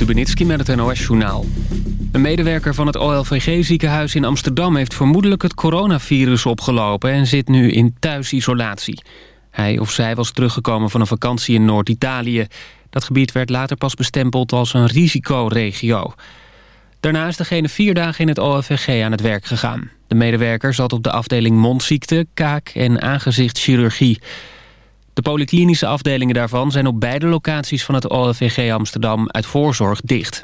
Stubenitski met het NOS-journaal. Een medewerker van het OLVG-ziekenhuis in Amsterdam... heeft vermoedelijk het coronavirus opgelopen... en zit nu in thuisisolatie. Hij of zij was teruggekomen van een vakantie in Noord-Italië. Dat gebied werd later pas bestempeld als een risicoregio. Daarna is degene vier dagen in het OLVG aan het werk gegaan. De medewerker zat op de afdeling mondziekte, kaak- en aangezichtschirurgie... De polyklinische afdelingen daarvan zijn op beide locaties van het OLVG Amsterdam uit voorzorg dicht.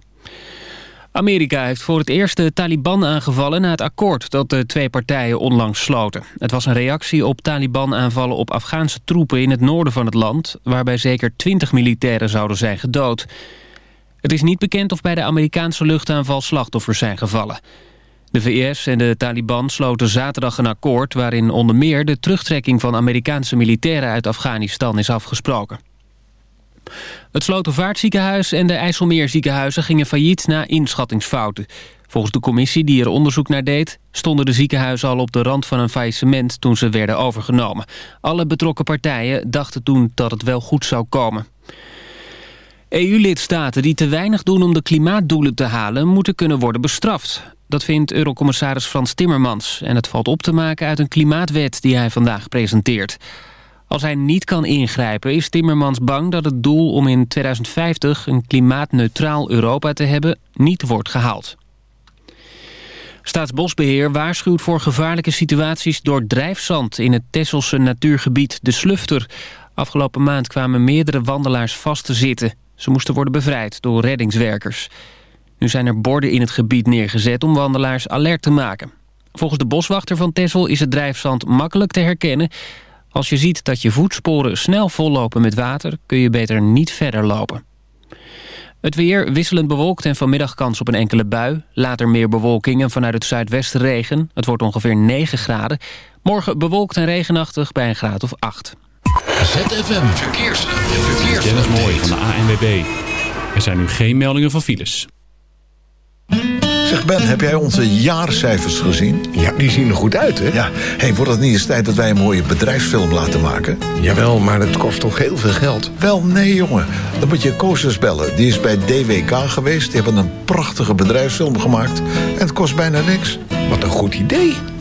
Amerika heeft voor het eerst de Taliban aangevallen na het akkoord dat de twee partijen onlangs sloten. Het was een reactie op Taliban-aanvallen op Afghaanse troepen in het noorden van het land, waarbij zeker 20 militairen zouden zijn gedood. Het is niet bekend of bij de Amerikaanse luchtaanval slachtoffers zijn gevallen. De VS en de Taliban sloten zaterdag een akkoord... waarin onder meer de terugtrekking van Amerikaanse militairen uit Afghanistan is afgesproken. Het Slotervaartziekenhuis en de IJsselmeerziekenhuizen gingen failliet na inschattingsfouten. Volgens de commissie die er onderzoek naar deed... stonden de ziekenhuizen al op de rand van een faillissement toen ze werden overgenomen. Alle betrokken partijen dachten toen dat het wel goed zou komen. EU-lidstaten die te weinig doen om de klimaatdoelen te halen... moeten kunnen worden bestraft. Dat vindt Eurocommissaris Frans Timmermans. En het valt op te maken uit een klimaatwet die hij vandaag presenteert. Als hij niet kan ingrijpen is Timmermans bang dat het doel om in 2050 een klimaatneutraal Europa te hebben niet wordt gehaald. Staatsbosbeheer waarschuwt voor gevaarlijke situaties door drijfzand in het Tesselse natuurgebied De Slufter. Afgelopen maand kwamen meerdere wandelaars vast te zitten. Ze moesten worden bevrijd door reddingswerkers. Nu zijn er borden in het gebied neergezet om wandelaars alert te maken. Volgens de boswachter van Tessel is het drijfzand makkelijk te herkennen. Als je ziet dat je voetsporen snel vollopen met water... kun je beter niet verder lopen. Het weer wisselend bewolkt en vanmiddag kans op een enkele bui. Later meer bewolking en vanuit het zuidwesten regen. Het wordt ongeveer 9 graden. Morgen bewolkt en regenachtig bij een graad of 8. ZFM Verkeers. Verkeers. Dennis Mooi van de ANWB. Er zijn nu geen meldingen van files. Zeg Ben, heb jij onze jaarcijfers gezien? Ja, die zien er goed uit, hè? Ja, hey, wordt het niet eens tijd dat wij een mooie bedrijfsfilm laten maken? Jawel, maar het kost toch heel veel geld? Wel, nee jongen. Dan moet je Koosjes bellen. Die is bij DWK geweest. Die hebben een prachtige bedrijfsfilm gemaakt. En het kost bijna niks. Wat een goed idee.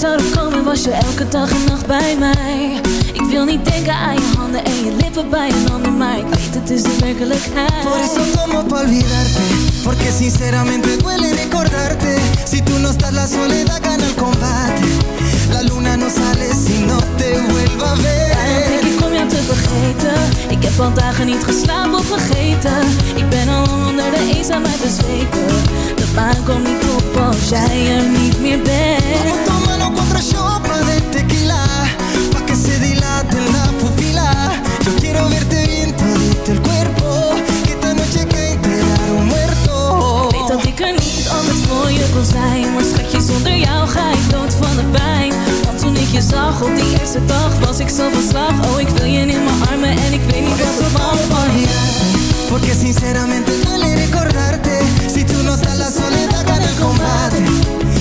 Zouden komen Was je elke dag en nacht bij mij. Ik wil niet denken aan je handen en je lippen bij een ander Maar ik weet het is de werkelijkheid. Por eso tomo pa olvidarte Porque sinceramente duele recordarte. Si tú no estás la soledad gana el combate. La luna no sale si no te vuelva a Daarom denk ver ik om jou te vergeten. Ik heb al dagen niet geslapen of vergeten. Ik ben al onder de eenzaamheid bezweken. De maan komt niet op als jij er niet meer bent Verte bien todito el cuerpo Que esta noche cae un muerto Weet dat ik er niet anders voor je kon zijn Maar schatje, zonder jou ga ik dood van de pijn. Want toen ik je zag op die eerste dag Was ik zo van slag. Oh, ik wil je in mijn armen En ik weet niet wat er van van je Porque sinceramente duele recordarte Si tú no estás la soledad gana el combate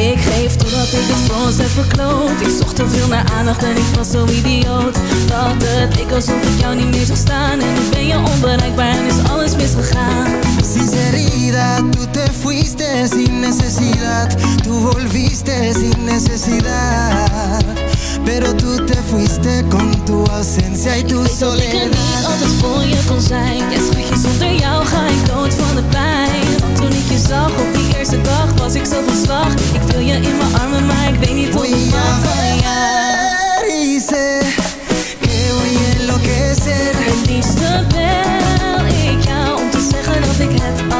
Ik geef totdat ik het voor ons heb verkloot. Ik zocht te veel naar aandacht en ik was zo idioot. Dat het leek alsof ik jou niet meer zag staan. En nu ben je onbereikbaar en is alles misgegaan. Sinceridad, tú te fuiste sin necesidad. Tú volviste sin necesidad. Pero tú te fuiste con tu ausencia y tu Ik weet dat ik er niet soledad. altijd voor je kon zijn. Ja schatje, zonder jou ga ik dood van de pijn toen ik je zag op die eerste dag was ik zo van slag. Ik wil je in mijn armen, maar ik weet niet hoe ik mag van jou sé que voy a enloquecer? Het liefste bel ik jou om te zeggen dat ik het allermeest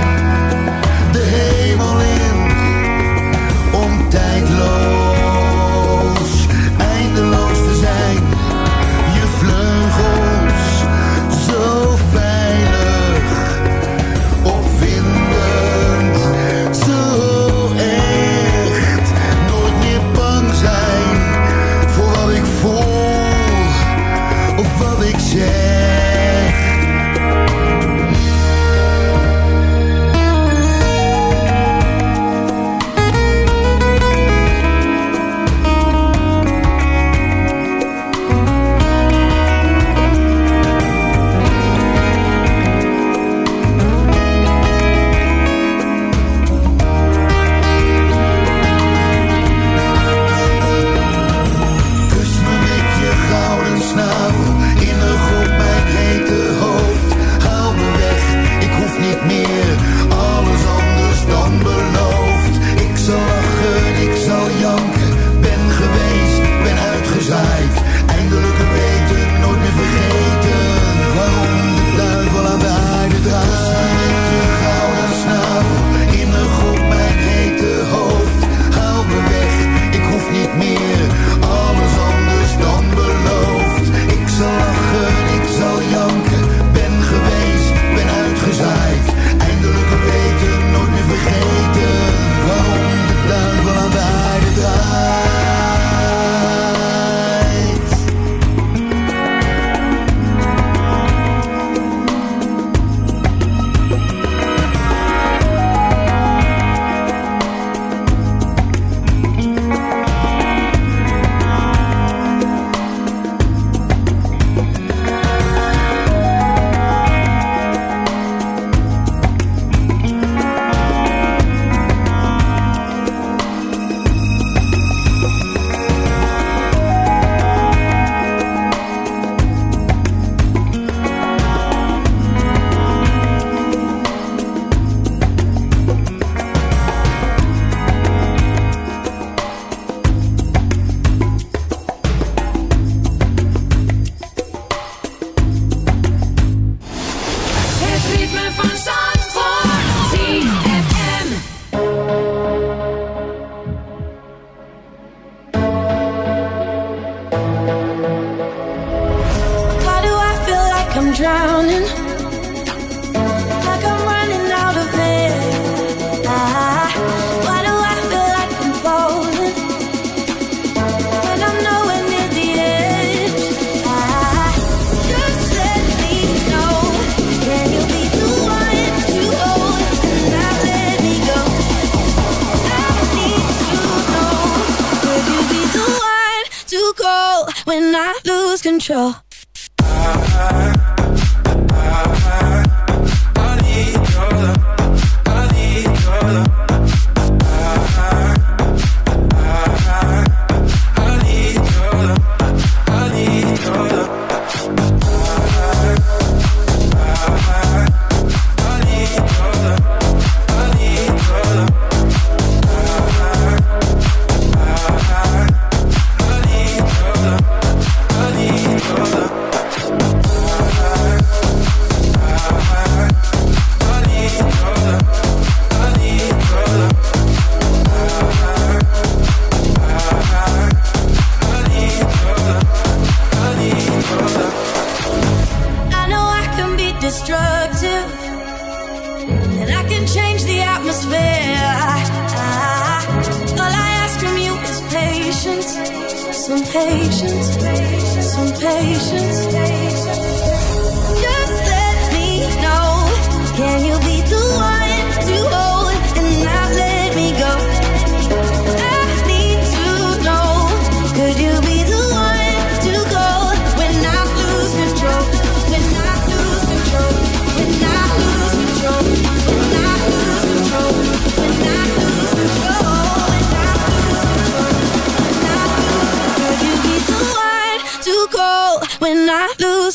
tijd Lord.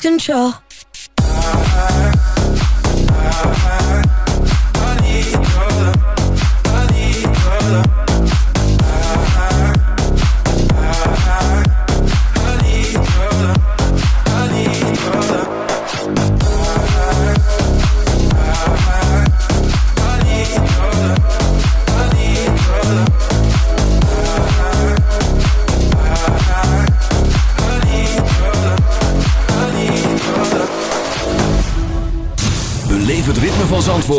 control.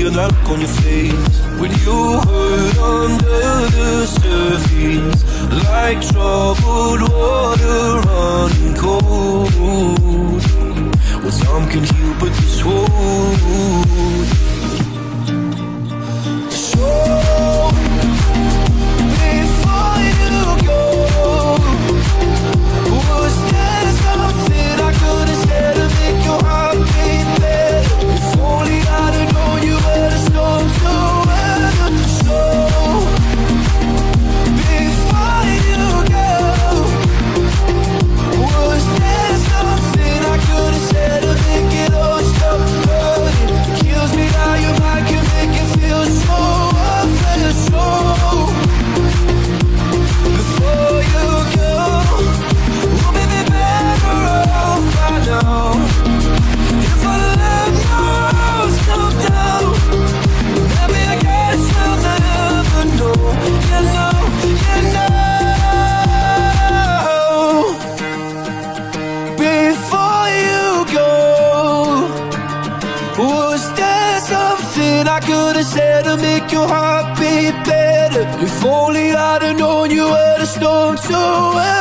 see a knock on your face. When you hurt under the surface. Like troubled water running cold. Well, some can heal, but this wound only I'd have known you were the storm to well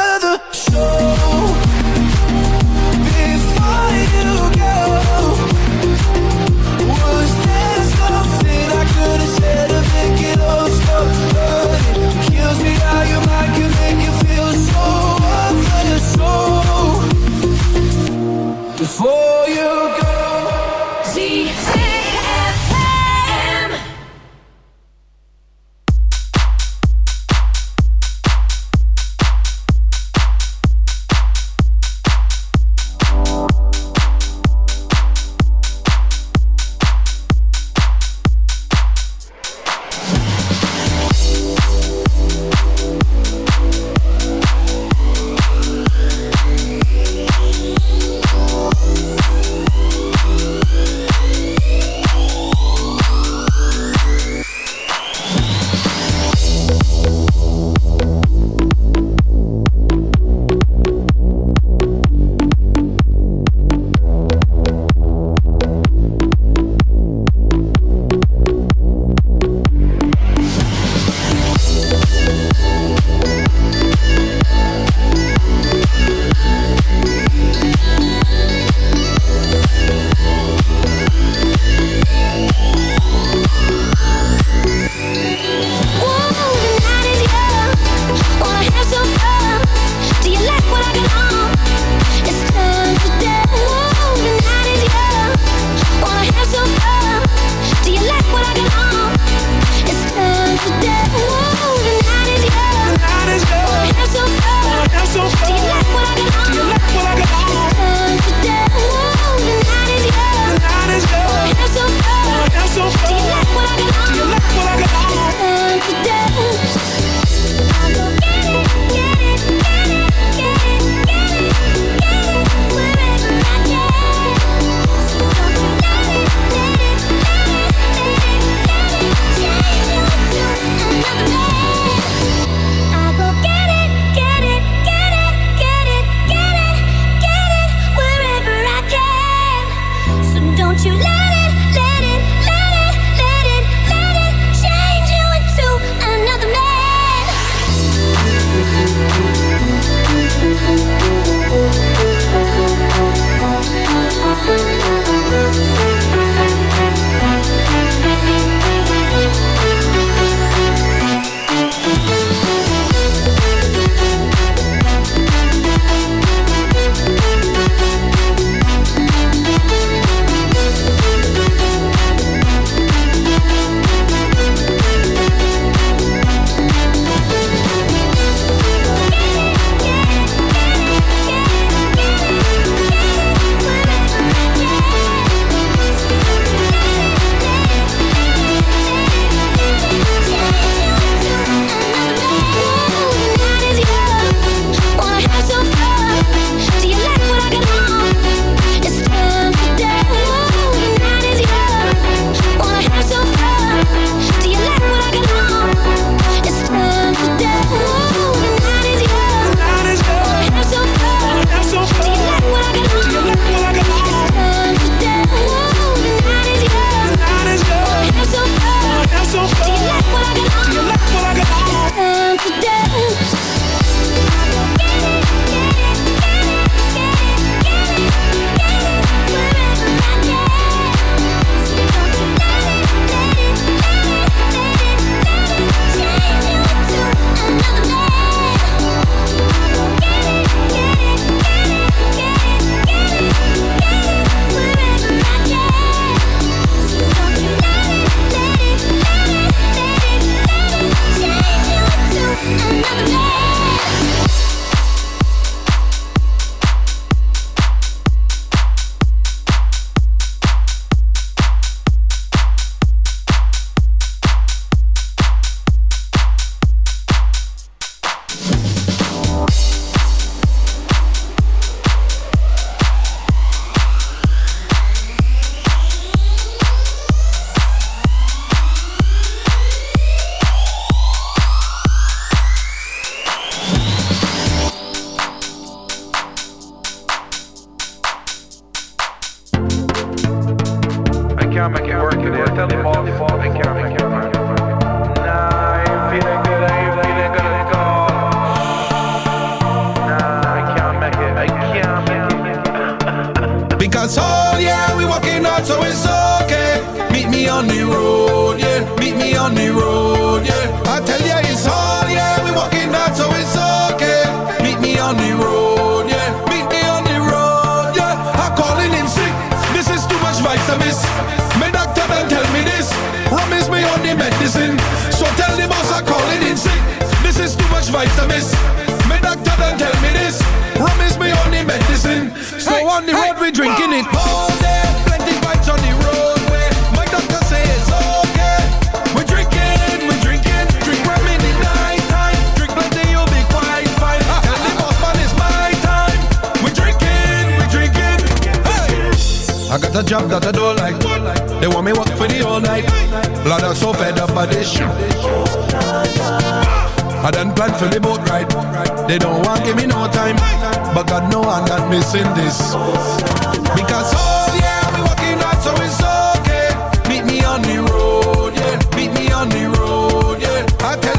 job that I don't like. They want me work for the all night. Lord, I'm so fed up by this shit. I done planned for the boat ride. They don't want give me no time, but God know I'm not missing this. Because oh yeah, we working hard, so it's okay. Meet me on the road, yeah. Meet me on the road, yeah. I tell